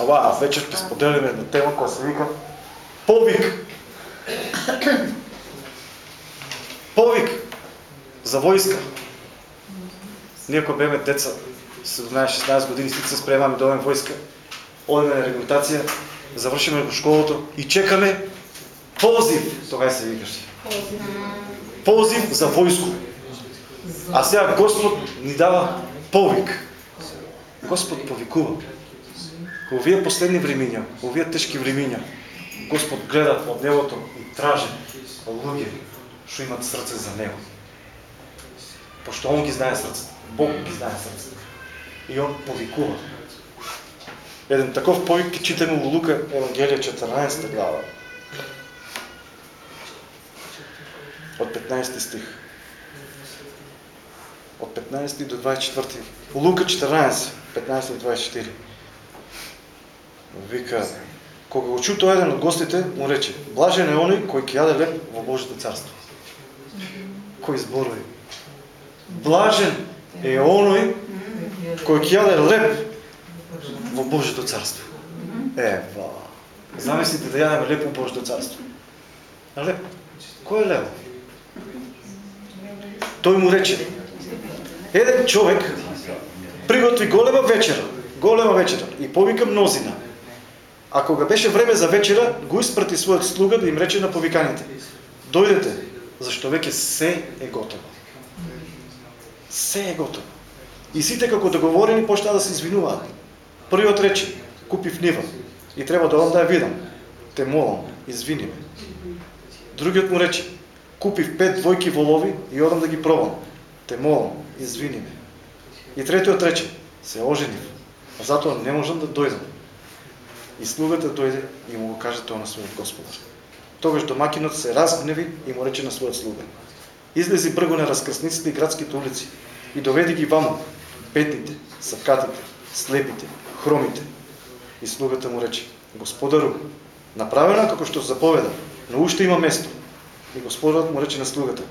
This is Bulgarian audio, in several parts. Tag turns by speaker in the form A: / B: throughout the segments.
A: Ова вечер ще споделим една тема, която се вика повик. Повик за войска. Ние ако беме деца, 17-16 години, след се спремаме да войска, одеме на регултация, завършиме го школата и чекаме позив, тогава се викаше. Позив за войско. А сега Господ ни дава повик. Господ повикува. Овие последни времиња, овие тежки времиња, Господ гледа од небото и тражи луѓе што имат срце за Него. Пошто Он ги знае срцата. Бог ги знае срцата. И Он повикува. Еден таков повик ќе читаме во Лука Евангелие 14 глава. Од 15 стих. Од 15 до 24. Лука 14, 15 до 24. Вика, кога го чу тој еден од гостите, му рече, блажен е оној кој ќе јаде леп во Божето царство. Кој зборови? Блажен е оној кој ќе јаде леп во Божето царство. Ева. Замислите да јадеме леп во Божето царство. А леп? Кој е леп? Тој му рече, еден човек приготви голема вечера, голема вечера и повика мнозина. А кога беше време за вечера, го испрати својот слуга да им рече на повиканите. Дојдете, зашто веќе се е готово. Се е готово. И сите како договорени почнаа да се извинуваат. Првиот рече, купив нива и треба да вам да ја видам. Те молам, извини ме. Другиот му рече, купив пет двојки волови и одам да ги пробам. Те молам, извини ме. И третиот рече, се оженив, а затоа не можам да дојдам. И слугата дојде и му го каже тоа на својот господар. Тогаш домакинот се разгневи и му рече на својот слуга. Излези брго на раскрсниците и градските улици и доведи ги ваму, бедните, сакатите, слепите, хромите. И слугата му рече, Господару, направено како што заповеда, но уште има место. И Господарот му рече на слугата,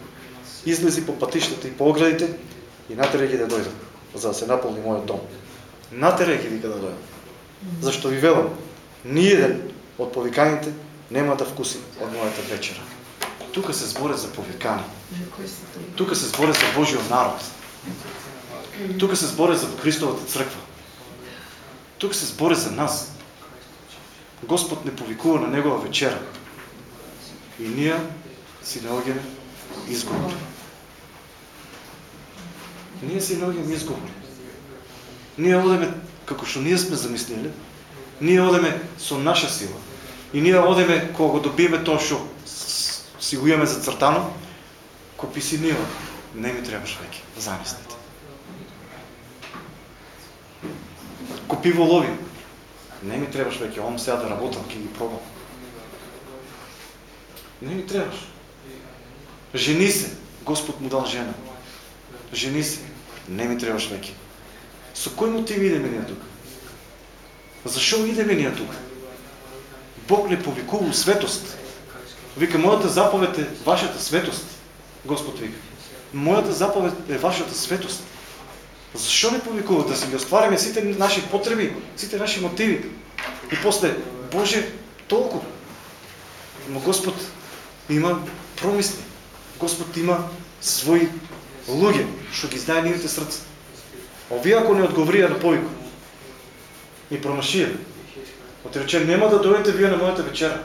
A: излези по патиштата и по оградите и натере ги да дојдат, за да се наполни мојот дом. Натере ги да дојдат. Зашто ви велам, ниеден од повиканите нема да вкуси од мојата вечера. Тука се зборе за повикани. Тука се зборе за Божиот народ. Тука се зборе за Христовата црква. Тука се зборе за нас. Господ не повикува на Негова вечера. И ние си наоѓаме изговор. Ние си наоѓаме изговор. Ние одеме како што ние сме замислили, ние одеме со наша сила. И ние одеме кога го добиеме тоа што си го имаме зацртано, купи си нива. Не ми требаш веќе, замислите. Купи волови. Не ми требаш веќе, он сега да работам, ќе ги пробам. Не ми требаш. Жени се. Господ му дал жена. Жени се. Не ми требаш веќе. Со кој мотив идеме ние тука? Зашо идеме ние тука? Бог не повикува светост. Вика, моята заповед е вашата светост. Господ вика. Моята заповед е вашата светост. Защо не повикува? Да си ги оствариме сите наши потреби, сите наши мотиви. И после, Боже, толкова. Но Господ има промисли. Господ има свои луѓе, што ги знае нивите срца. Овие ако не одговорија на повик и промашија, отрече, нема да дојдете вие на мојата вечера.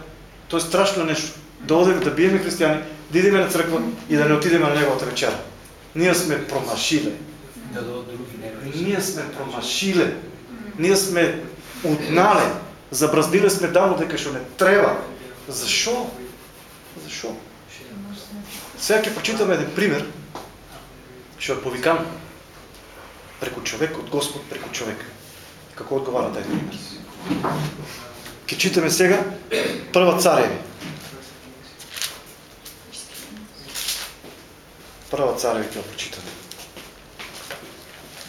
A: Тоа е страшно нешто. Да одеме да биеме христијани, да идеме на црква и да не отидеме на неговата вечера. Ние сме промашиле. Ние сме промашиле. Ние сме утнале. Забраздиле сме дамо дека што не треба. Зашо? Зашо? Сега ќе почитаме еден пример, што е повикан преку човек од Господ преку човек. Како одговара тај пример? Ке читаме сега прва цареви. Прва цареви ќе прочитаме.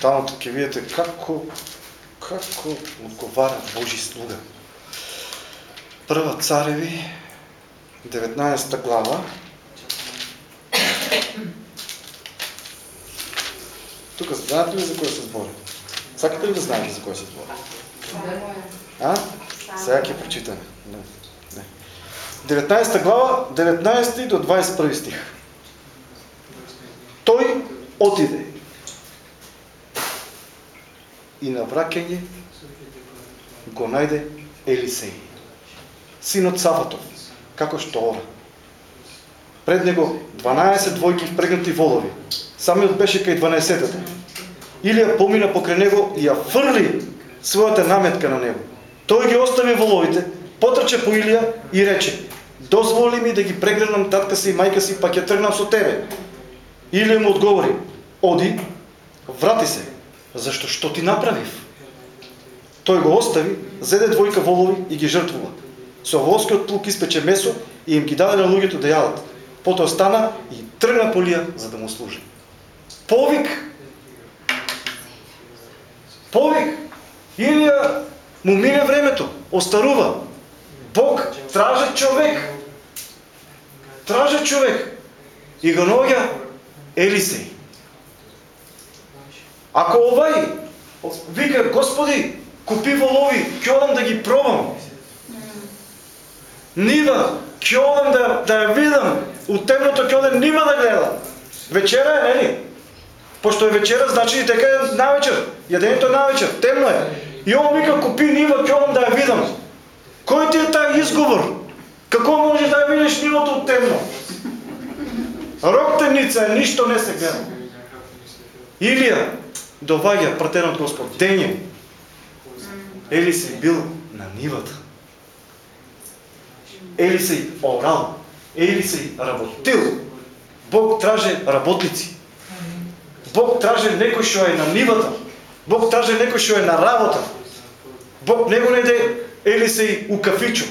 A: Таму ќе видите како како одговара Божи слуга. Прва цареви 19 глава Тук знаете ли за кой се збори? Сакате ли да знаете за кой се збори? А? Сега ќе прочитаме. Не. Не. 19 глава, 19 до 21 стих. Той отиде и на вракење го најде Елисей, синот Сафатов, како што ора. Пред него 12 двојки впрегнати волови. Самиот беше кај 12-тата. Илија помина покрај него и ја фрли својата наметка на него. Тој ги остави воловите, потрче по Илија и рече: "Дозволи ми да ги прегрнам татка си и мајка си, па ќе тргнам со тебе." Илија му одговори: "Оди, врати се, зашто што ти направив?" Тој го остави, зеде двојка волови и ги жртвува. Со волскиот плук испече месо и им ги даде на луѓето да јадат. Потоа стана и тргна по Илија за да му служи. Повик Повик Илија му мине времето, остарува. Бог тража човек. Тража човек. И го наоѓа Елисей. Ако овај вика, Господи, купи волови, ќе одам да ги пробам. Нива, ќе одам да, да ја видам, у темното ќе одам нива да гледам. Вечера е, нели? Пошто е вечера, значи дека е навечер. Јадењето е навечер, темно е. И он вика, купи нива, одам да ја видам. Кој ти е тај изговор? Како може да ја видиш нивото од темно? Роктеница е, ништо не се гледа. Илија доваѓа пратен од Господ. Дење. Елисей бил на нивата. Елисей орал. Елисей работил. Бог траже работници. Бог траже некој што е на нивата. Бог траже некој што е на работа. Бог не го најде Елисей у кафичо.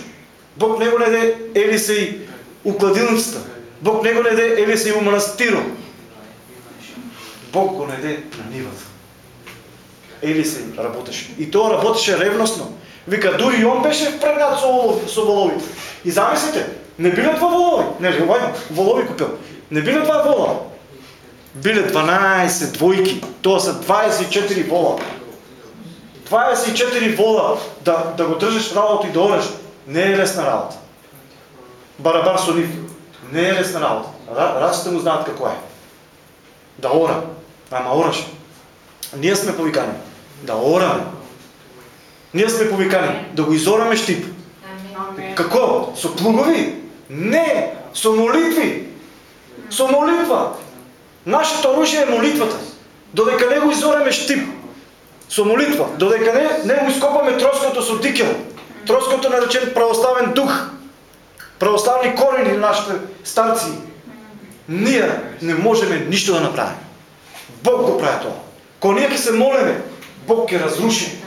A: Бог не го најде Елисей у кладилницата. Бог не го најде Елисей у манастиро. Бог го најде на нивата. Елисей работеше. И тоа работеше ревносно. Вика, дури и он беше впрегнат со, волов, со воловите. И замислите, не биле два волови. Не, волови купил. Не биле два вола. Биле 12 двојки. Тоа се 24 вола. 24 вола да, да го држиш работа и да ореш, не е лесна работа. Барабар со нив, не е лесна работа. Раците му знаат како е. Да ора. Ама ораш. Ние сме повикани да ораме. Ние сме повикани да го изораме штип. Како? Со плугови? Не, со молитви. Со молитва. Нашето оружие е молитвата. Додека не го изореме штип. Со молитва. Додека не, не го изкопаме троското со дикел. Троското наречен православен дух. Православни корени на нашите старци. Ние не можеме ништо да направиме. Бог го прави тоа. Кога ние ќе се молиме, Бог ќе разруши.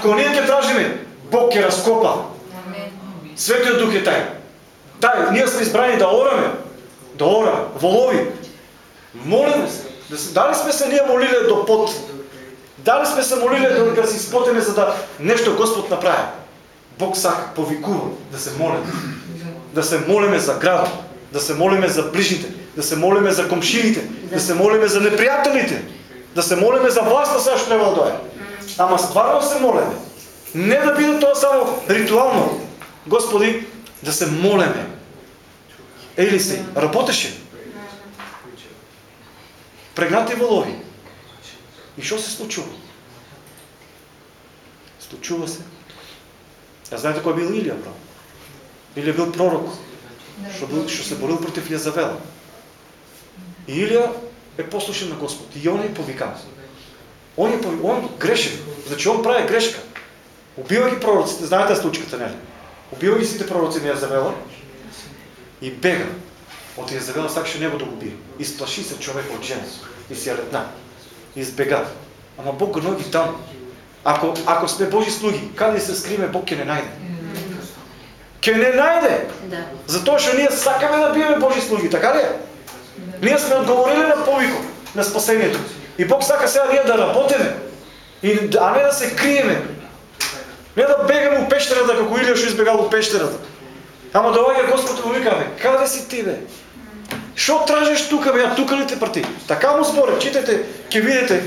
A: Кога ние ќе тражиме, Бог ќе раскопа. Светиот Дух е тај. Тај, ние сме избрани да ораме, да ораме, волови. Молиме се. Да се, дали сме се ние молиле до пот? Дали сме се молиле да се изпотеме за да нещо Господ направи? Бог сака, повикува да се молиме. Да се молиме за града, да се молиме за ближните, да се молиме за комшините, да се молиме за неприятелите, да се молиме за властта сега што треба да дое. Ама стварно се молиме. Не да биде тоа само ритуално. Господи, да се молиме. Ели се, работеше. Прегнати волови. И што се случува? Случува се. А знаете кој бил Илија, бро? Илија бил пророк, што, бил, што се борил против Јазавела. И Илија е послушен на Господ. И он е повикан. Он, е, он грешен. Значи он прави грешка. Убива ги пророците. Знаете случката, нели? Убива ги сите пророци на Язавела и бега. От Язавела сакаше него да го убие. Изплаши се човек от жена и си ретна. Избега. Ама Бог го ноги там. Ако, ако сме Божи слуги, каде се скриме, Бог ќе не најде. Ке не најде. Да. Затоа што ние сакаме да биеме Божи слуги, така ли е? Ние сме отговорили на повикот на спасението. И Бог сака сега ние да работиме, и, а не да се криеме. Не да бегаме у пещерата, како Илија што избегал у пещерата. Ама доаѓа Господ и му вика, бе, каде си ти, бе? Што тражиш тука, бе, тука ли те прати? Така му зборе, читайте, ќе видите.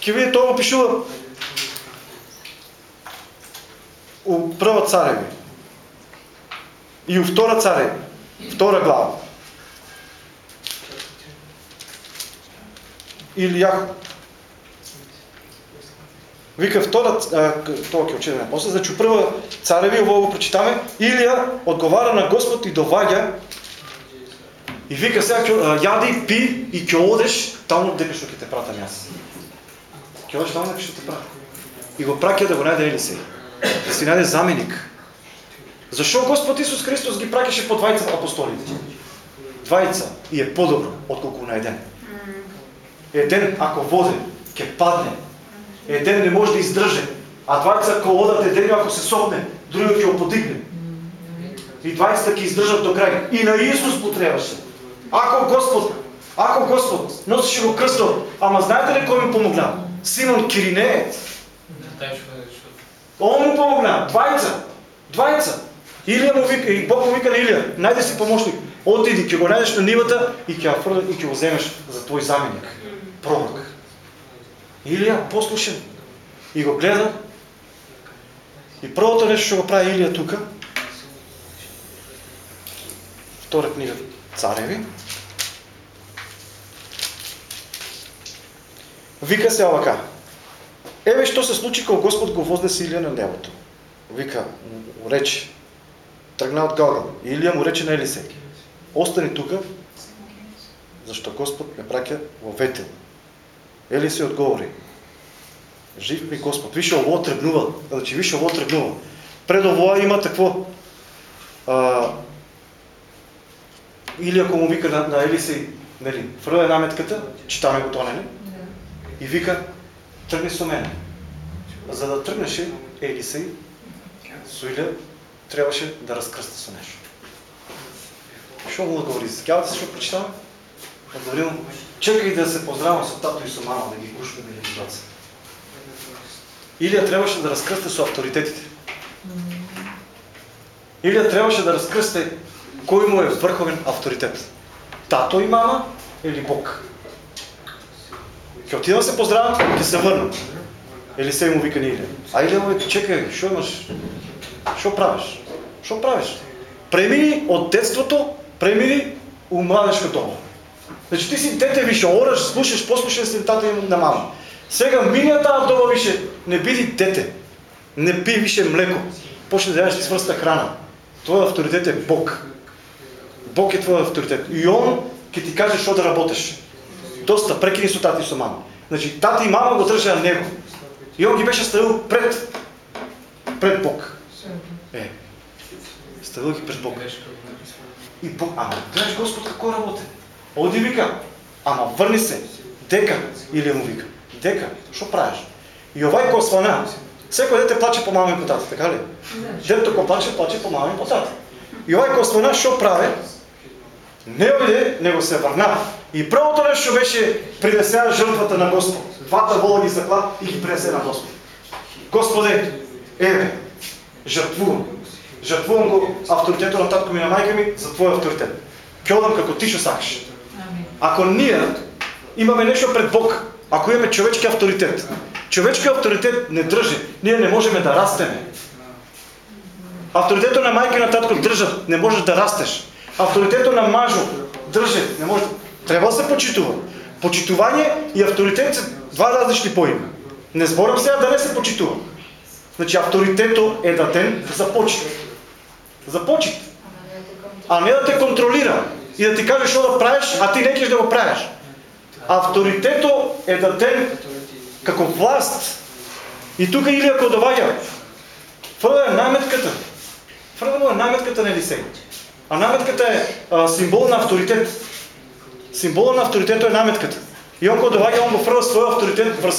A: Ќе видите, тоа пишува. у прва цареви и у втора цареви, втора глава. Илија Вика втора, тоа ќе очиме после, значи прва цареви, ово го прочитаме, Илија одговара на Господ и доваѓа и вика сега јади, пи и ќе одеш таму дека што ќе те пратам јас. Ќе одеш таму дека што те пратам. И го праќа да го најде Елисеј. Да си најде заменик. Зашо Господ Исус Христос ги праќаше по двајца апостолите? Двајца и е подобро отколку на еден. Еден ако воде, ќе падне, Еден не може да издрже, а двајца ко одат еден ако се сопне, другиот ќе го подигне. И двајцата ќе издржат до крај. И на Исус му требаше. Ако Господ, ако Господ носеше го крстот, ама знаете ли кој му помогна? Симон Киринеец. Он му помогна. Двајца. Двајца. Илија му вика, и Бог му вика на Илија, најде си помощник. Отиди, ќе го најдеш на нивата и ќе и ќе го земеш за твој заменик. Пророк. Илија послушен и го гледа. И првото нещо што го прави Илија тука, втора книга Цареви, вика се овака. Еве што се случи кога Господ го вознесе Илија на небото. Вика, му рече, тргна од Галгал. Илија му рече на Елисеј, остани тука, зашто Господ ме праќа во Ветел. Ели се одговори. Жив ми Господ. Више ово тргнува. Значи, више ово тргнува. Пред овоа има такво. А, или ако му вика на, на Елисей, нели, фрля наметката, читаме го тоа, нели? И вика, тргни со мене. За да тргнеше Елисей, Илија трябваше да разкръста со нешто. Што му одговори? Сеќавате се што прочитаме? Одговорил, чекай да се поздравам со тато и со мама, да ги гушкаме или баца. Илија трябваше да разкръсте со авторитетите. Илија трябваше да разкръсте кој му е врховен авторитет. Тато и мама или Бог. Ќе отидам се поздравам, ќе се върна. Или се му вика Илија. А Илија му вика, чекай, што имаш? Што правиш? Што правиш? Премини от детството, премини у младежка дома. Значи ти си дете више, ораш, слушаш, послушаш си тата и на мама. Сега миния таа вдова више, не биди дете. Не пи више млеко. Почне да ядеш свърста храна. Твоя авторитет е Бог. Бог е твоя авторитет. И Он ќе ти каже што да работиш. Доста прекини со тати и со мама. Значи тата и мама го држаа него. И он ги беше ставил пред пред Бог. Е. Ставил ги пред Бог. И Бог, ама гледаш Господ како работи. Оди вика, ама върни се, дека, или му вика, дека, що правиш? И овај ко свана, секој дете плаче по мама и по тата, така ли? Детето ко плаче, плаче по мама и по тата. И овај ко свана, що прави? Не оде, него се върна. И првото нещо беше принесеа жртвата на Господ. Двата вола ги закла и ги принесе на Господ. Господе, еве, жртвувам. Жртвувам го авторитето на татко ми на майка ми за твой авторитет. Ке одам како ти што сакаш. Ако ние имаме нещо пред Бог, ако имаме човечки авторитет, човечки авторитет не дръжи, ние не можем да растеме. Авторитето на майка и на татко дръжат, не можеш да растеш. Авторитето на мажо дръжи, не може. Трябва да се почитува. Почитувание и авторитет са два различни поими. Не зборам сега да не се почитува. Значи авторитето е даден за почет. За почет. А не да те контролира и да ти каже що да правиш, а ти не да го правиш. Авторитето е даден како власт. И тук или ако доваѓа, фрля е наметката. Фрля е наметката на Елисей. А наметката е а, символ на авторитет. Символ на авторитето е наметката. И он кога он го фрля свој авторитет врз,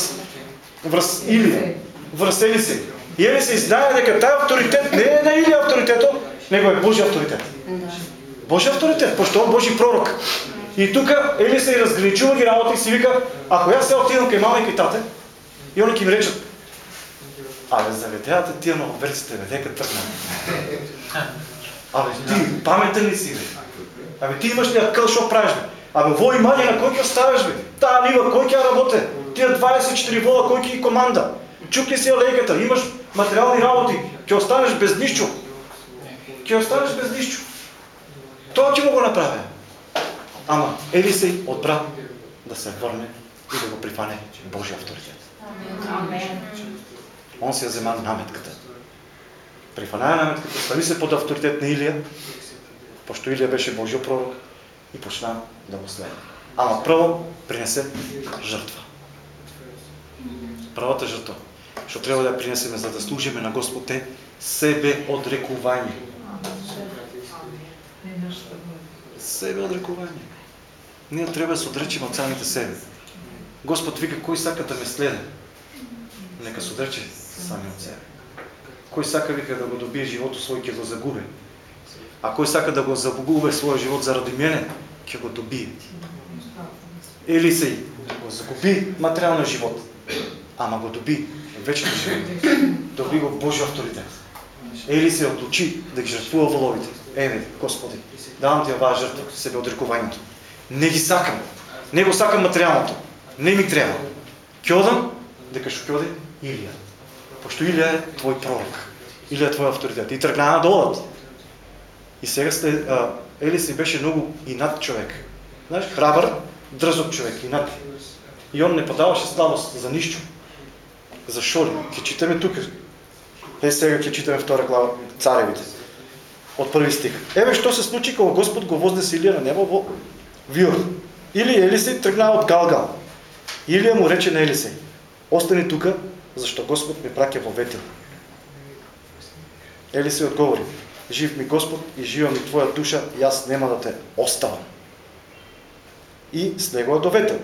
A: врз Илија, врз Елисей. И Елисей знае дека тај авторитет не е на Илија авторитето, него е Божи авторитет. Божи авторитет, пошто он Божи пророк. И тук Ели се разграничува ги работа и си вика, ако аз се отидам към мама и към тате, и они ки ми речат, абе, заведеята тия нововерците, бе, дека тръгна. Абе, ти паметен ли си, бе? Абе, ти имаш акъл, що правиш, бе? Абе, во имание на кой ки оставяш, бе? Та нива, кой ки работе? Тия 24 вола, кой ки команда? Чук ли си алейката? Имаш материални работи, ќе останеш без нищо. Ќе останеш без нищо. Тоа ќе му го направи. Ама Елисей одбра да се върне и да го прифане Божия авторитет. Он си я взема наметката. Прифана наметката, стави се под авторитет на Илия, пошто Илия беше Божия пророк и почна да го следва. Ама първо принесе жертва. Правата жертва. Що трябва да принесеме, за да служиме на Господ е себе отрекувание. Себе отрекувание. Ние трябва да се отречем от самите себе. Господ вика, кой сака да ме следе? Нека се отрече сами от себе. Кой сака вика да го добие живото свой, ќе го загуби. А кой сака да го загуби своя живот заради мене, ќе го добие. Или се го загуби материалния живот, ама го доби вечния живот. Доби го Божия авторитет. Или се отлучи да ги жертвува воловите. Еме, Господи, давам ти оваа жертва, себе отрекувањето. Не ги сакам. Не го сакам материалното. Не ми трябва. Ќе одам, дека што ќе. Пошто Илија е твой пророк. Илија е твой авторитет. И тргнаа да одат. И сега сте, а, Ели си беше много инат човек. Знаеш, храбър, дръзок човек, инат. И он не подаваше слабост за нищо. Защо ли? Ке читаме тук. Е, сега ке читаме втора глава Царевите. От първи стих. Еве, що се случи, когато Господ го вознесе Илия на небо во Виор. Или Елисей тръгна от Галгал. Илия му рече на Елисей. Остани тука, защо Господ ме праќа во Ветел. Елисей отговори. Жив ми Господ и жива ми Твоя душа и аз нема да те оставам. И слегува до Ветел.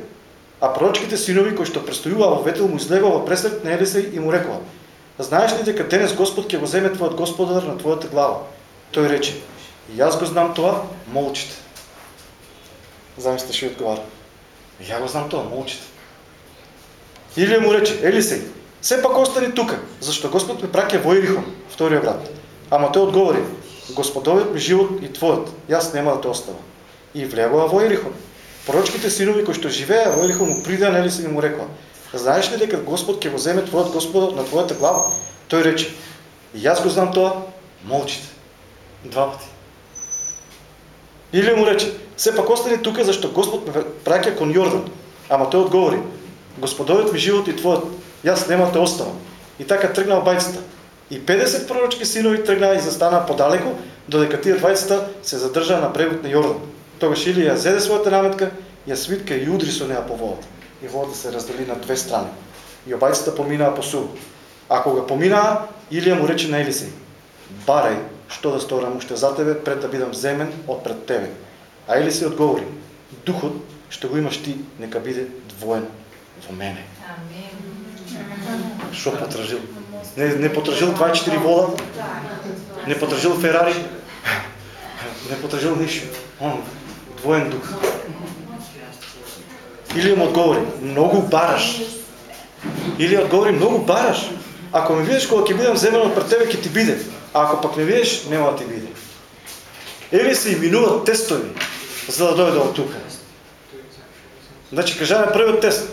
A: А пророчките синови, кои што престојуваа во Ветел, му излегува пресред на Елисей и му рекува, Знаеш ли дека денес Господ ќе го земе Твоят Господар на Твоята глава? Той рече, и аз го знам това, молчите. Замислите отговаря. Я го знам това, молчите. Или му рече, Елисей, все пак остани тука, защо Господ ме праке во Ирихон, втория брат. Ама той отговори, Господовият ми живот и твоят, и аз няма да те остава. И влегла во Ирихон. Пророчките синови, кои што живея во Ирихон, му прида на Елисей и му рекла, знаеш ли дека Господ ќе го земе твоят Господа на твоята глава? Той рече, и аз го знам това, молчите. Два пъти. Или му рече, все пак остани тук, защо Господ ме праќа кон Йордан. Ама той отговори, Господовият ми живот и твоят, аз нема те оставам. И така тръгнал байцата. И 50 пророчки синови тръгна и застана подалеко, додека тия двайцата се задържа на брегот на Йордан. Тогаш Илия зеде своята наметка, я свитка и удри со нея по водата. И водата се раздели на две страни. И обайцата поминаа по су. А кога поминаа, Илия му рече на Елисей, барай, що да сторам още за тебе, пред да бидам земен от пред тебе. А Елисей отговори, духът ще го имаш ти, нека биде двоен во мене. Що потражил? Не, не потражил 24 вола, не потражил Ферари, не потражил нищо. Он, двоен дух. Или му отговори, много бараш. Или отговори, много бараш. Ако ме видиш, кога ќе бидам земен пред тебе, ќе ти биде. А ако пък не видиш, няма да ти биде. Или се именуват тестови, за да дойде от тук. Значи, кажа първият тест.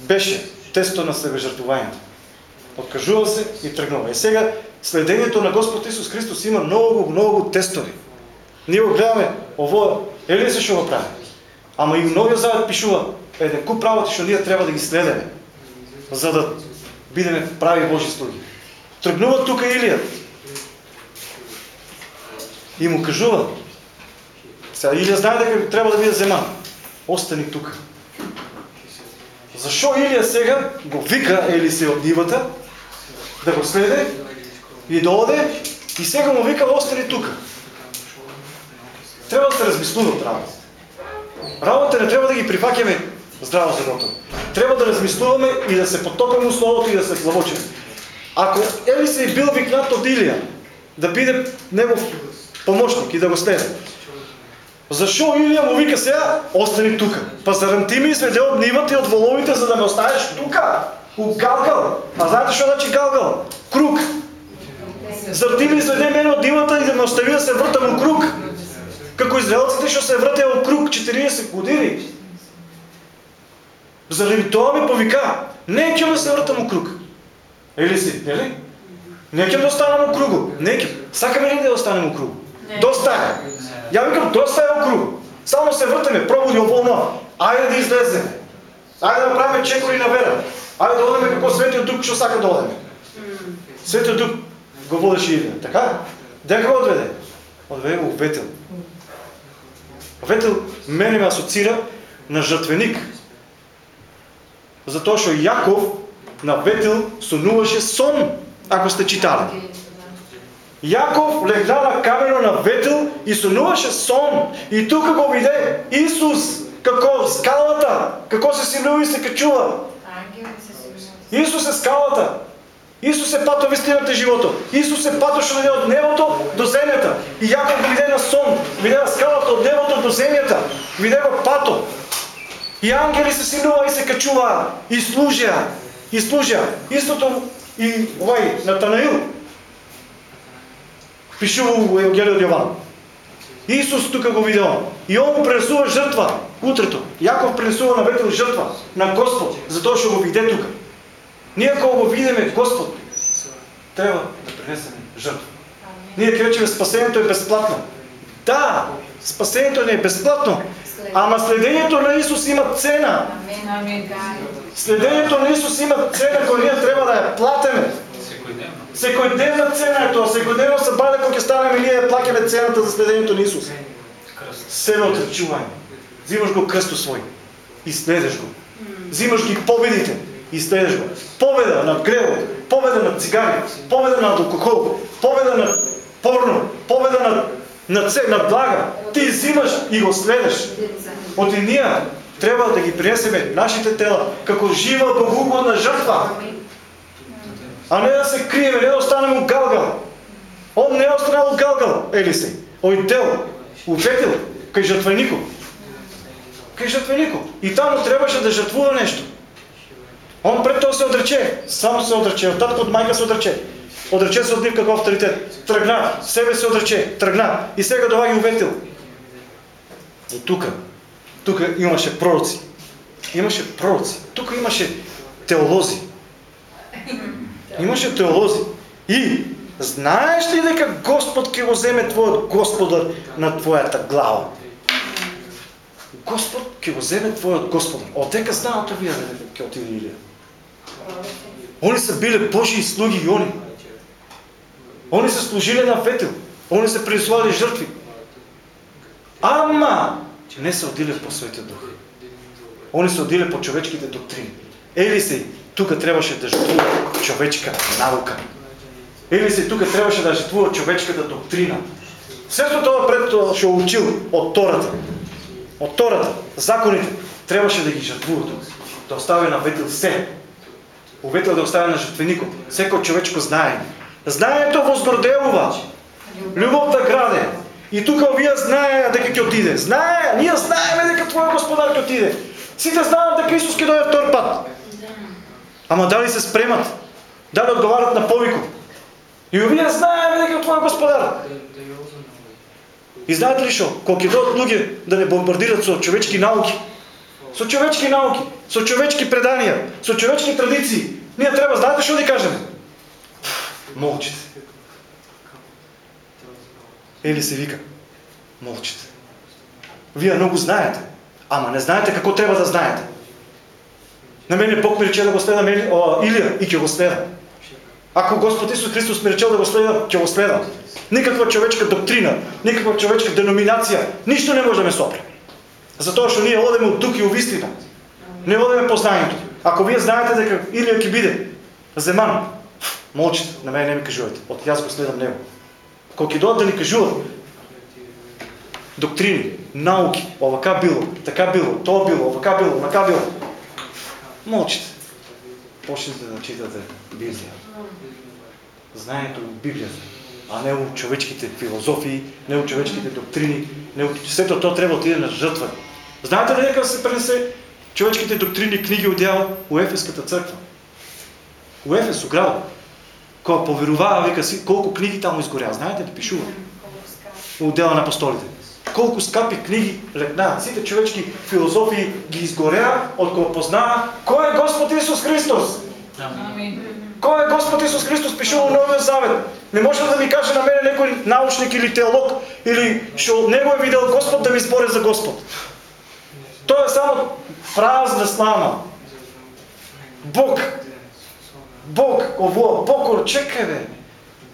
A: Беше тесто на себежертвованието. Откажува се и тръгнува. И сега следението на Господ Исус Христос има много, много тестови. Ние го гледаме, ово, ели се ще го прави. Ама и Новия Завет пишува, еден куп работи, що ние трябва да ги следеме, за да бидеме прави Божи слуги. Тръгнува тук Илия. И му кажува. Сега Илия знае дека трябва да биде зема. Остани тук. Защо Илия сега го вика Ели се от нивата, да го следе и доде и сега му вика остани тук. Трябва да се размислува от работа. Не трябва да ги припакяме здраво за Трябва да размислуваме и да се потопим основото и да се главочим. Ако Ели се е бил викнат от Илия да биде негов помощник и да го следва, защо Илия му вика сега, остани тук. Па заранти ми сведе от нивата и от воловите, за да ме оставиш тук. У Галгал. А знаете що значи Галгал? Круг. Заради ми изведе мене от нивата и да ме остави да се въртам у круг. Како израелците ще се въртя у круг 40 години. Заради това ми повика. Не е да се въртам у круг. Или си, нели? Неќем да останем у кругу. Неќем. Сакаме ли да останем у кругу? Доста е. Ја викам, доста е у кругу. Само се вртаме, пробуди оволно. Ајде да излеземе. Ајде да правиме чекори на вера. Ајде да одеме како Светиот Дух што сака да одеме. Светиот Дух го водеше Илија, така? Дека го одведе? Одведе го Ветел. Ветел мене ме асоцира на жртвеник. Затоа што Јаков на Ветел сонуваше сон, ако сте читали. Јаков легна на камено на Ветел и сонуваше сон. И тука го виде Исус како скалата, како се силува и се качува. Исус е скалата. Исус е пато вистината живото. Исус е пато што дојде од небото до земјата. И Јаков го виде на сон, виде на скалата од небото до земјата. Виде го пато. И ангели се силува и се качува и служеа. И служеа. Истото и овај Натанаил пишува во Евангелието од Јован. Исус тука го видео. И он пренесува жртва утрето. Јаков пренесува на ветел жртва на Господ, затоа што го виде тука. Ние кога го видиме Господ, трябва да пренесеме жртва. Ние кажеме спасението е безплатно. Да, спасението не е безплатно, ама следението на Исус има цена. Следението на Исус има цена, која ние треба да ја платиме. Секојдневна цена е тоа, секојдневно събрание кога ќе станеме ние плакаме цената за следението на Исус. Себе отречување. Взимаш го кръсто свой и следеш го. Взимаш ги победите и следеш го. Победа над гревот, победа над цигари, победа над алкохол, победа над порно, победа над на, це, на блага. Ти взимаш и го следеш. От и ние трябва да ги принесеме нашите тела како жива богоугодна жртва. А не да се криеме, не да останем у Галгал. Он не е останал Галгал, ели се. Ој дел, уветил, кај жртвеникот. Кај жртвеникот. И таму требаше да жртвува нешто. Он пред тоа се одрече, само се одрече, од татко од мајка се одрече. Одрече се од нив како авторитет. Тргна, себе се одрече, тргна. И сега доаѓа уветил. И тука, тука имаше пророци. Имаше пророци. Тука имаше теолози. Имаше теолози. И знаеш ли дека Господ ќе го земе твојот Господар на твојата глава? Господ ќе го земе твојот Господар. Од дека знаат овие дека ќе отиде Илија? Они са биле Божии слуги и они. Они се служили на Ветел. Они се принесували жртви. Ама не се одиле по Светия Дух. Они се одиле по човечките доктрини. Ели се, тука трябваше да жртвува човечка наука. Или се тука трябваше да жртвува човечката доктрина. Сето това пред што учил од Тората. Од Тората, законите, трябваше да ги жртвува тук. Да остави на ветел се. Уветел да остави на жртвеникот. Секој човечко знае. Знаето возгорделува. Любовта граде. И тука овие знае дека ќе отиде. Знае, ние знаеме дека твојот господар ќе отиде. Сите знаат дека Исус ќе дојде втор пат. Ама дали се спремат? Дали одговарат на повикот? И овие знаеме дека твојот господар. И знаете ли што? Кога ќе дојдат луѓе да не бомбардират со човечки науки, со човечки науки, со човечки преданија, со човечки традиции, ние треба знаете што да кажеме? Молчите. Или се вика, молчите. Вие много знаете, ама не знаете како треба да знаете. На мене Бог ми рече да го следам Илия и ќе го следам. Ако Господ Исус Христос ми рече да го следам, ќе го следам. Никаква човечка доктрина, никаква човечка деноминација, ништо не може да ме сопре. Затоа што ние одеме од дух и увистина. Не одеме по знанието. Ако вие знаете дека Илија ќе биде земан, молчите, на мене не ми кажувате. Од јас го следам него. Кога ќе дојдат да ни кажуват доктрини, науки, овака било, така било, тоа било, овака било, овака било, молчите. Почнете да читате Библија. Знанието от Библията, а не от човечките филозофии, не от човечките доктрини, не от... Сето то трябва да отиде на жртва. Знаете ли дека се пренесе човечките доктрини книги от дял у Ефеската църква? У Ефес, у града. Кога поверувава, вика си, колко книги там изгоря. Знаете ли, пишува? У дела на апостолите. Колко скъпи книги легна. Сите човечки философии ги изгоря, от кога познава кой е Господ Исус Христос. Кой е Господ Исус Христос пишал в Новия Завет? Не може да ми каже на мене някой научник или теолог, или що от него е видел Господ да ми збори за Господ. Той е само празна слава. Бог. Бог, ово, Бог, чекай бе.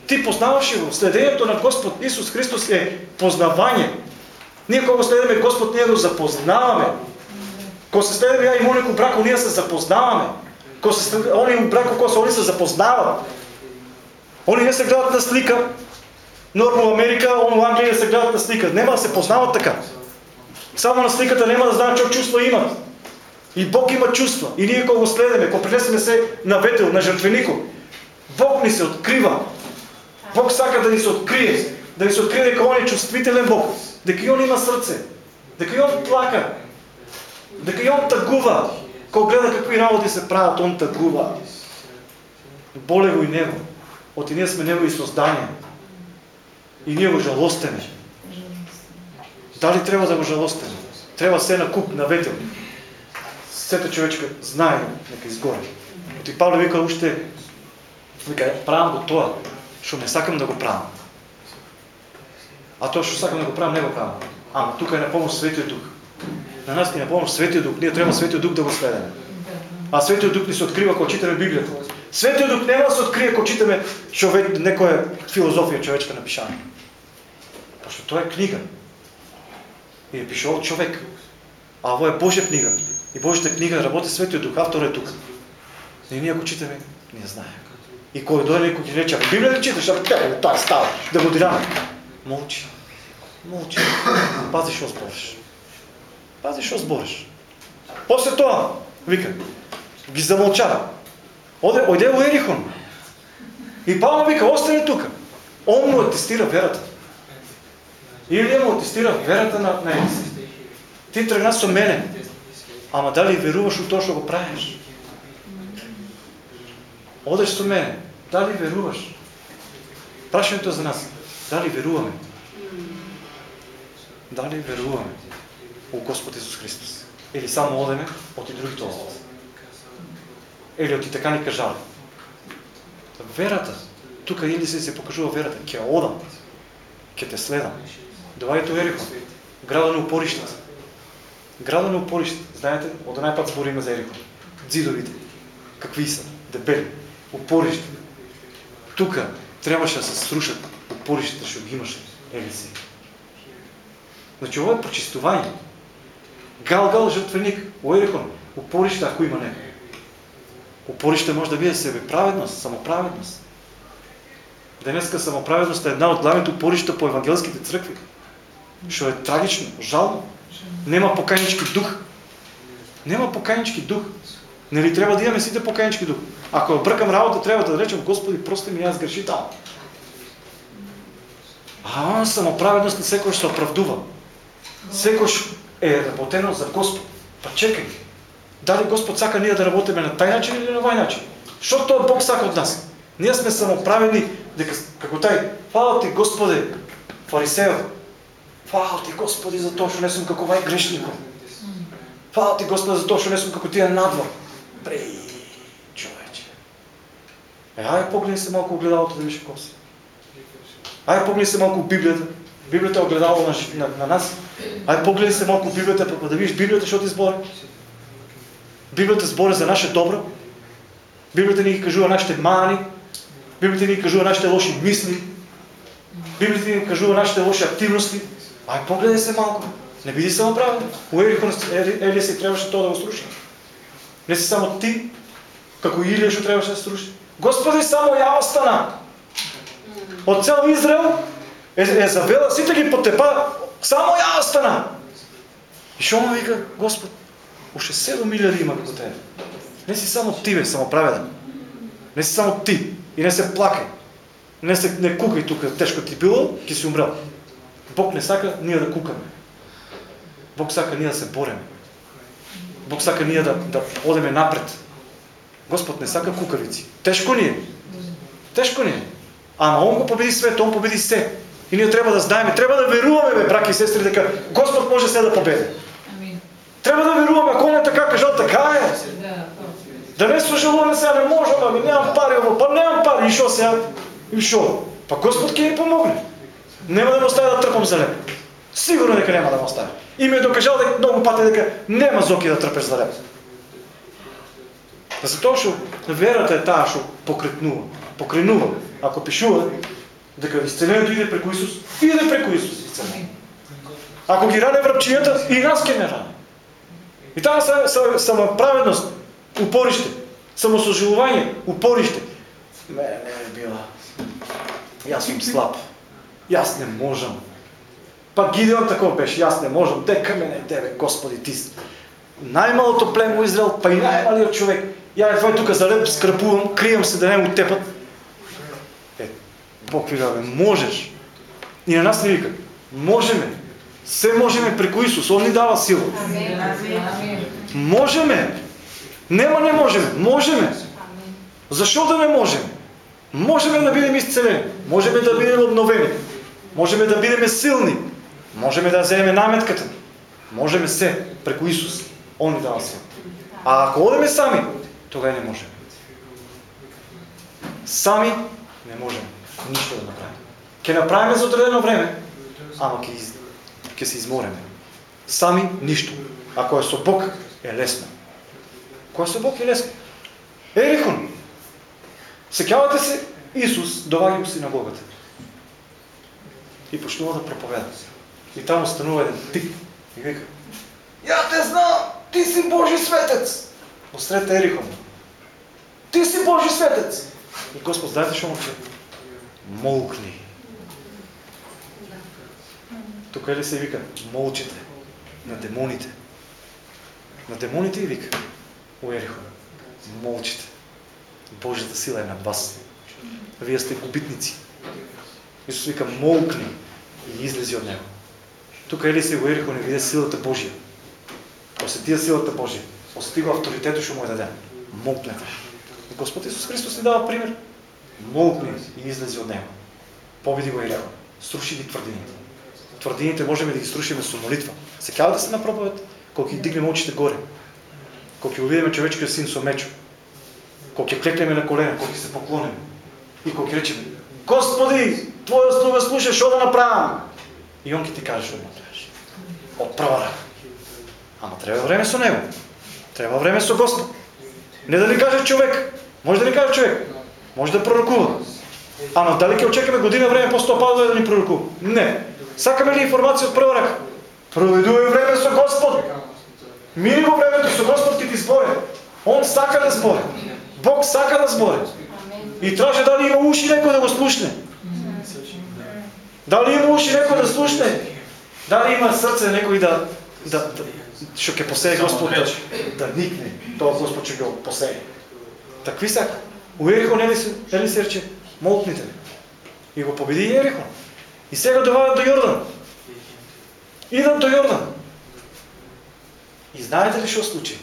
A: Ти познаваш го. Следението на Господ Исус Христос е познавание. Ние кога следваме Господ, ние го запознаваме. Кога се следваме я и Монико брако, ние се запознаваме. Кога се следваме, они брако, кога се, они се запознават. Они не се гледат на слика. Норма в Америка, он в Англия се гледат на слика. Нема да се познават така. Само на сликата няма да знаят, че чувства имат. И Бог има чувства. И ние кога го следваме, кога принесеме се на ветел, на жертвенико, Бог ни се открива. Бог сака да ни се открие. Да ни се открие дека Он е чувствителен Бог. Дека и Он има сърце. Дека и Он плака. Дека и Он тъгува. Кога гледа какви работи се правят, Он тъгува. Боле го и Него. От и ние сме Негови създания. И ние го жалостеме. Дали трябва да го жалостеме? Трябва се на куп, на ветел. Сета човечка знае нека изгоре. От и Павле вика, още вика, правам го това, що не сакам да го правам. А то, що сакам да го правам, не го правам. Ама тук е на помощ Светия Дух. На нас ни е на помощ Светия Дух. Ние трябва Светия Дух да го следваме. А Светия Дух ни се открива, ако читаме Библията. Светия Дух няма да се открие, ако читаме човек, некоя филозофия човечка напишана. Защото това е книга. И е пишал човек. А това е Божия книга. И Божията книга работи Светия Дух, автор е тук. И ние ако читаме, ние знаем. И кой дойде някой ти рече, Библия ли читаш? А тя, това става. Да го дираме. Молчи. Молчи. Пази, що сбориш. Пази, що сбориш. После това, вика, ги замълчава. Оде, ойде у Ерихон. И Павел вика, остане тук. Он му тестира верата. Или му тестира верата на, на. Ти тръгна со мене. Ама дали веруваш у то, що го правиш? Одеш со мене. Дали веруваш? Прашането е за нас. Дали веруваме? Дали веруваме у Господ Исус Христос? Или само одеме от и другите одат? Или от и така ни кажали? Верата. Тук или се покажува верата. Ке одам. Ке те следам. Довајте Ерихон. Града на упорищата. Града на упорищата. Знаете, от една път збориме за Ерихон. Дзидовите. Какви са? Дебели. Упорища. Тук трябваше да се срушат упорищата, ще ги имаше. Ели си. Значи е прочистование. Гал-гал жертвеник. У Ерихон. Упорище, ако има не. Упорище може да биде себеправедност, самоправедност. Денеска самоправедност е една от главните упорища по евангелските църкви. Що е трагично, жално. Нема покайнички дух. Нема покайнички дух. Нали трябва да имаме сите покайнички дух. Ако бъркам работа, трябва да речем, Господи, прости ми, аз грешител. А, самоправедност не секој се оправдува. Секој е работено за Господ. Па чекай. Дали Господ сака ние да работиме на taj начин или на овај начин? Що тоа Бог сака от нас? Ние сме самоправедни, дека, како тај, фала ти Господи, фарисео, фала ти Господи за тоа што не сум како вај грешников. Фала ти Господи за тоа што не сум како тие надвор. Брей, човече. Е, ајде погледни се малко огледалото да видиш како си. Ајде погледни се малко в Библията. Е огледало на, на, на нас. Ајде погледни се малко Библията, па да видиш Библията, што ти збори. Библията збори за наше добро. Библията ни кажува нашите мани. Библията ни кажува нашите лоши мисли. Библията ни кажува нашите лоши активности. Ай, погледай се малко. Не биди само правилно. У Ерихон Елия си трябваше то да го сруши. Не си само ти, како Илия што трябваше да сруши. Господи, само ја остана. От цел Израел е, е сите ги потепа, само ја остана. И што му вика Господ? Още 7 милиарди има како тебе. Не си само ти, бе, самоправеден. Не си само ти. И не се плакай. Не се не кукай тук, тежко ти било, ти си умрел. Бог не сака ние да кукаме. Бог сака ние да се бореме. Бог сака ние да, да одеме напред. Господ не сака кукавици. Тежко ни е. Тежко ни е. Ама Он го победи свет, Он победи се. И ние трябва да знаеме, трябва да веруваме, бе, браки и сестри, дека Господ може се да победи. Трябва да веруваме, ако Он е така кажал, така е. Да не сожалуваме сега, не можем, ами нямам пари, ама па нямам пари, и шо сега? И шо? Па Господ ке ни помогне. Нема да ме остави да тръпам за леп. Сигурно дека нема да ме остави. И ми е докажал дека много пати дека нема зоки да трпеш за леп. Затоа што верата е таа што покретнува, покренува. Ако пишува дека исцелението иде преку Исус, иде преку Исус исцеление. Ако ги ране врабчијата, и нас ке не ране. И таа са, са, самоправедност, упориште, самосожалување, упориште. Мене не е била. Јас сум слаб. Јас не можам. Па Гидеон таков беше, јас не можам. Дека мене тебе, Господи, ти најмалото племо Израел, па и најмалиот човек. Ја е тука за леп скрапувам, кријам се да не му тепат. Бог ви можеш. И на нас не вика, можеме. Се можеме преку Исус, Он ни дава сила. Можеме. Нема не можеме. Можеме. Защо да не можеме? Можеме да бидеме изцелени. Можеме да бидеме обновени. Можеме да бидеме силни. Можеме да вземеме наметката. Можеме се преку Исус. Он ни дава сила. А ако одеме сами, тогава не можем. Сами не можем нищо да направим. Ке направиме за отредено време, ама ке, из... ке се измореме. Сами нищо. Ако е со Бог, е лесно. Ако е со Бог, е лесно. Ерихон. Секявате се, Исус доваги у синагогата. И почнува да проповеда. И там останува един тип. И вика, Я те знам, ти си Божи светец. Посред Ерихон. Ти си Божи светец. И Господ, знаете му Молкни. Тук е ли се вика? Молчите. На демоните. На демоните и вика. У. Молчите. Божията сила е над вас. Вие сте губитници. Исус вика, молкни и излези от него. Тук е ли се го Ерихон и видя силата Божия. Осети силата Божия. Осети го авторитето, ще му е даде. Молкнете. Господ Исус Христос ни дава пример. Молкни и излези от него. Победи го Ерихон. Сруши ги твърдините. Твърдините можем да ги срушиме с молитва. Сега да се на колко ги дигнем очите горе. Колко увидиме човечкия син со мечо. Колко клекнеме на колена, колко се поклоним. И колко речеме, Господи, Твоя слуга слуша, що да направим? И он ти каже, що да направиш. От права ръка. Ама трябва време со него. Трябва време со Господ. Не да ни каже човек. Може да ни каже човек. Може да пророкува. Ама дали ке очекаме година време по стопада да ни пророкува? Не. Сакаме ли информация от прва ръка? Проведувай време со Господ. Мини го времето со Господ ки ти зборе. Он сака да зборе. Бог сака да зборе. И траже дали има уши некој да го слушне. Дали има уши некој да слушне? Дали има срце некој да, да, да што ќе посее Господ да, да никне, тоа Господ ќе го посее. Такви сака. У Ерихон ели се, ели се рече, молкните. И го победи Ерихон. И сега довадат до Йордан. Идат до Йордан. И знаете ли што случи?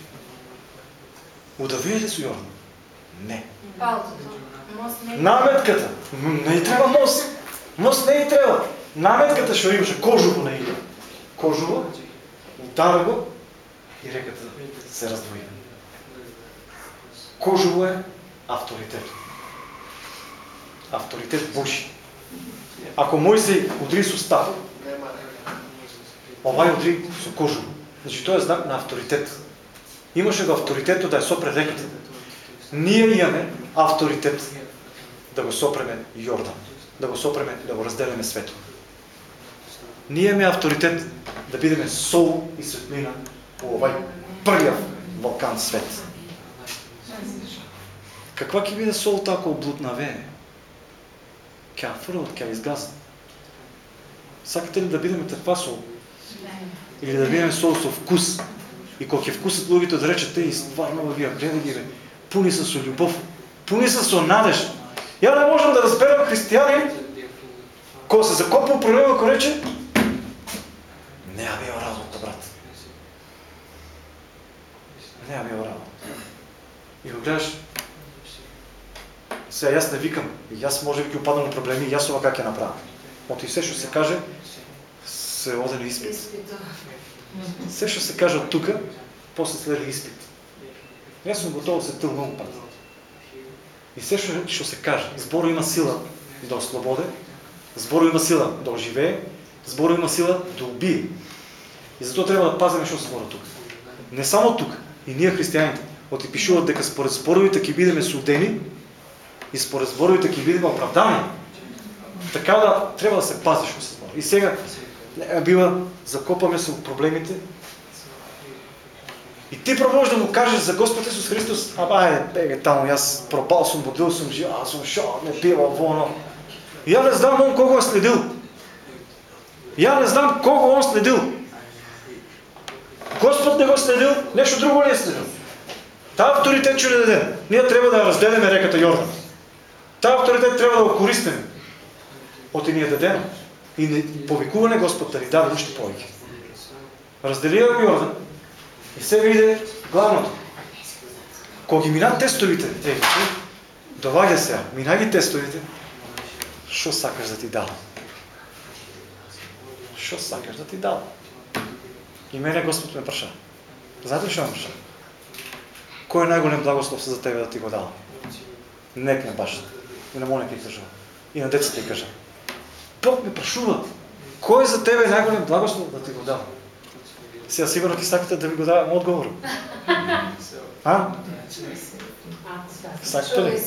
A: Удавија ли со Йордан? Не. Наметката. Не и треба мост. Мост не и треба. Наметката што имаше, кожуво не иде. Кожуво, удара го и реката се раздвои. Кожуво е авторитет. Авторитет Божи. Ако Мојсей удри со став, овај удри со кожуво. Значи тоа е знак на авторитет. Имаше го авторитето да е сопре. Ние имаме авторитет да го сопреме Йордан, да го сопреме, да го разделяме свето. Ние имаме авторитет да бидеме сол и светлина по овај прљав Балкан свет. Каква ќе биде сол тако облудна вее? Ке ја фрлат, изгазат. Сакате ли да бидеме таква сол? Или да бидеме сол со вкус? И кога ќе вкусат луѓето да речат, и стварно вие гледа ги бе, пуни са со љубов, пуни са со надеж. Ја не можам да разберам христијани, кога се закопал проблема, кога рече, не ја бива работа, брат. Не ја бива работа. И го гледаш, сега јас не викам, и јас може би ќе упадам на проблеми, и јас ова как ќе направам. Оти се што се каже, се оде на испит. Се што се каже од тука, после следи испит. Јас сум готов да се многу пати. И се што, што се каже, зборо има сила да ослободе, зборо има сила да оживее, зборо има сила да убие. И затоа треба да пазиме што збора тук. Не само тук, и ние християните, оти пишуваат дека според зборовите ќе бидеме судени и според зборовите ќе бидеме оправдани. Така да треба да се пази што се збора. И сега бива закопаме се од проблемите и ти пробуваш да му кажеш за Господ Исус Христос, ама ајде, беге таму, јас пропал сум, будил сум, жив, аз сум шо, не бива воно. Ја не знам он кого е следил. Ја не знам кого он следил. Господ не го следил, нешто друго не е следил. Таа авторитет не даде. Ние треба да разделиме реката Јордан. Таа авторитет треба да го користиме. Оти ни е дадено. И не повикуване Господ да ни даде уште повеќе. Разделија го Јордан, и се виде главното. Кога ги минат тестовите, е, доваѓа се, мина ги тестовите, што сакаш да ти дам? Што сакаш да ти дам? И мене Господ ме праша. Знаете ли што ме праша? Кој е најголем благослов за тебе да ти го дам? Нек ме баш. И на моје ќе кажа. И на децата ќе кажа. Бог ме прашува. Кој за тебе е најголем благослов да ти го дам? Сега сигурно ти сакате да ви го дадам одговор. А? Сакате ли?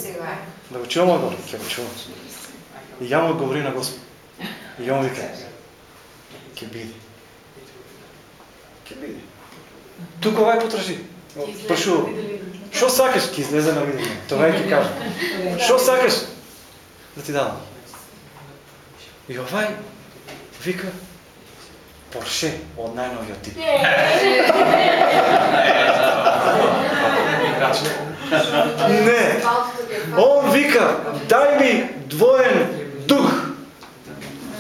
A: Да го чувам одговор? Ќе го чувам. И ја му одговори на Господ. И он вика, ќе биде. Ќе биде. Тука овај потражи. Прашува. Што сакаш? Ќе излезе на видење. Това ќе каже. Што сакаш? Да ти дадам. И овај вика, Порше од најновиот тип. Не. Он вика, дај ми двоен дух.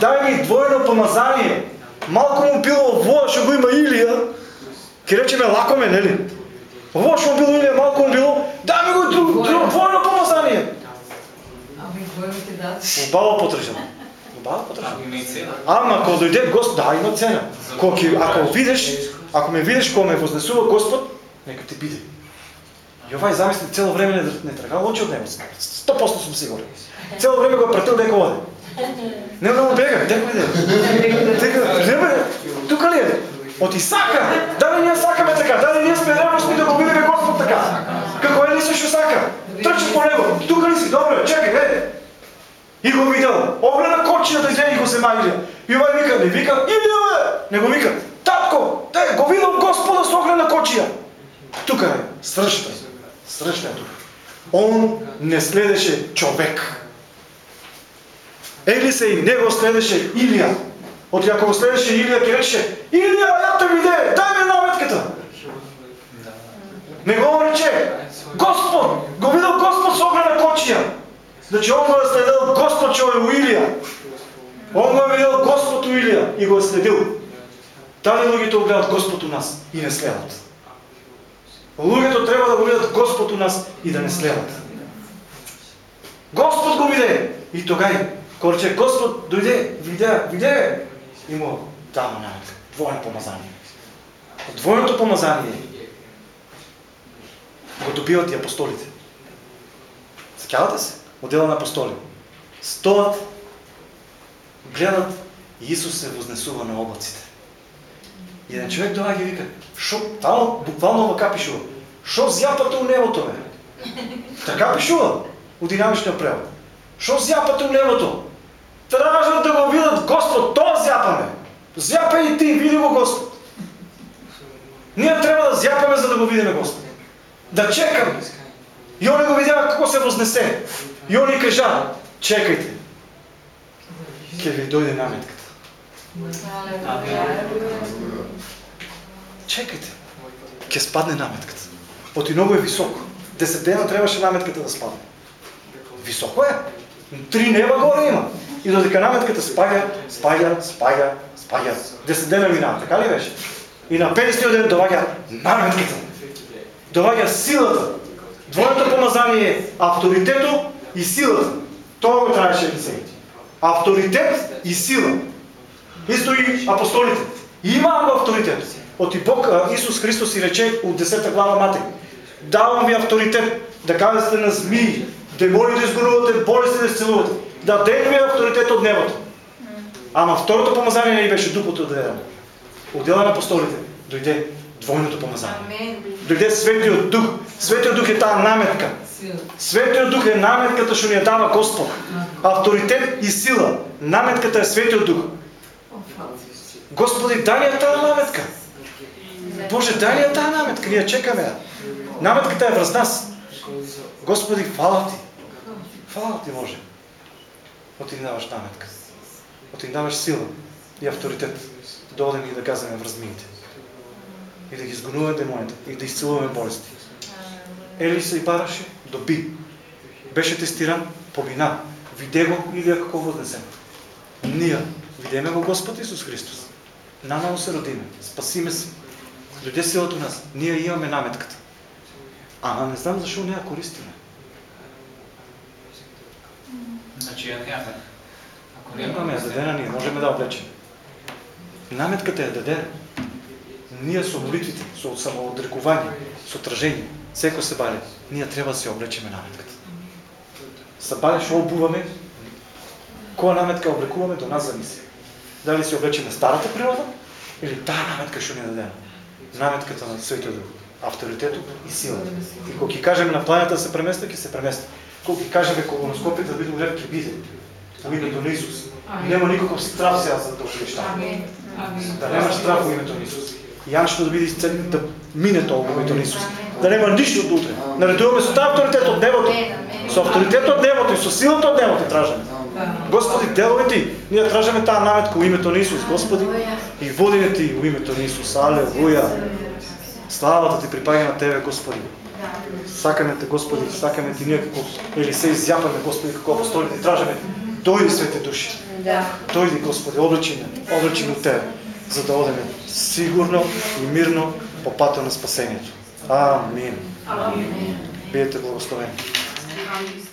A: Дај ми двоено помазание. Малку му било во што го има Илија. Ке речеме лакоме, нели? Му било Илија, малку му било, дај ми го друг, друг, двоено помазание.
B: Ами.
A: Убаво потржано. Убаво потржано. Ама кога дојде Господ, да, има цена. Ако видиш, ако ме видиш кога ме вознесува Господ, нека ти биде. И овај замисли цело време не, не тргал очи од него. 100% сум сигурен. Цело време го пратил дека оде. Не да му бега, дека иде. Дека, не бе, тука ли е? Оти сака! Дали ние сакаме така? Дали ние сме ревностни да го видиме Господ така? Како е ли што сака? Трчи по него. Тука ли си? Добре, чекай, е. И го видел. Огледа кочината излезе и го се мајлија. И овај вика, не вика, Илија бе! Не го вика, татко, те, го видел Господа со огледа кочија. Тука е, сршта. Сршта е тука. Он не следеше човек. Ели се и него следеше Илија. От ако го следеше Илија, ќе рече, Илија, ја те виде, дај ми наметката. Не го рече, Господ, го видел Господ со огледа кочија. Значи он го е следил Господ што е у Илија. Он го е видел Господ у Илија и го е следил. Дали луѓето го гледат Господ у нас и не следат? Луѓето треба да го видат Господ у нас и да не следат. Господ го виде и тогај, кога рече Господ дојде, виде, виде и му дава на двојно помазание. Двојното помазание го добиват и апостолите. Сеќавате се? Одела на апостоли. Стоат, гледат и Исус се вознесува на облаците. И еден човек доаѓа и вика, шо, таму буквално вака пишува, шо зјапате у небото, бе? Така пишува у динамичниот превод. Шо зјапате у небото? Тражат да го видат Господ, тоа зјапаме. Зјапе и ти, види го Господ. Ние треба да зјапаме за да го видиме Господ. Да чекаме. И они го видява како се вознесе. И они кажа, чекайте. Ке ви дојде наметката. Чекайте. Ке спадне наметката. Оти многу е високо. Десет дена требаше наметката да спадне. Високо е. Три неба горе има. И додека наметката спаѓа, спаѓа, спаѓа, спаѓа. Десет дена минава, така ли беше? И на 50 ден доваѓа наметката. Доваѓа силата. Двоето помазание, авторитето и силата. Тоа го траеше Елисей. Авторитет и сила. Исто и апостолите. Има го авторитет. Оти Бог, Исус Христос си рече от 10 глава Матеј. Давам ви авторитет да казвате на змии, демони да изгонувате, болести да изцелувате. Дадем ви авторитет от небото. Ама второто помазание не беше дупото да дадем. Отдела на апостолите дойде двойното помазание. Дойде Светиот Дух. Светиот Дух е таа наметка.
B: Сила.
A: Светиот Дух е наметката што ни ја дава Господ. Авторитет и сила. Наметката е Светиот Дух. Господи, дай ни ја таа наметка. Боже, дай ни ја таа наметка. Ние чекаме. Наметката е врз нас. Господи, фала ти. Фала ти може. Оти ни даваш наметка. Оти ни даваш сила и авторитет. Да одем и да казваме врз змиите. И да ги изгонуваме демоните. И да изцелуваме болести. Ели се и бараше, доби. Беше тестиран, побина. Виде го или како вознесен. Ние видиме го Господ Исус Христос. Наново се родиме, спасиме се. Дойде силата у нас. Ние имаме наметката. Ама не знам защо не я користиме.
C: Значи я нямаме. Ако не
A: Имаме я дадена ние, можеме да облечем. Наметката е дадена. Ние со молитвите, со самоотрекување, со отражение, секој се бале, ние треба да се облечеме наметката. Се бале што обуваме, која наметка облекуваме до нас зависи. Дали се облечеме старата природа или таа наметка што ни дадена. Наметката на Светиот Дух, авторитетот и силата. И кога ќе кажеме на планета се премести, ќе се премести. Кога ќе кажеме колоноскопите да биде уред, ќе биде. Во името на Исус. Нема никаков страв сега за.
B: Амин. Амин.
A: Да нема страх во името на Исус. Јаншто да биде изцелен, да мине во името на Исус. Да нема ништо од утре. Наредуваме со таа авторитет од небото. Со авторитет од небото и со силата од небото тражаме.
B: Да.
A: Господи, делови ти, ние тражаме таа наметка во името на Исус, Господи, и водиме ти во името на Исус. Алелуја. Славата ти припаѓа на Тебе, Господи. Сакаме те, Господи, сакаме ти ние како Елисей изјапаме, Господи, како апостолите, тражаме, дојди свети души.
B: Да.
A: Дојди, Господи, облечи ме, облечи ме Тебе, за да одеме сигурно и мирно по пата на спасението. Амин.
B: Амин.
A: Биете благословени.
B: Амин.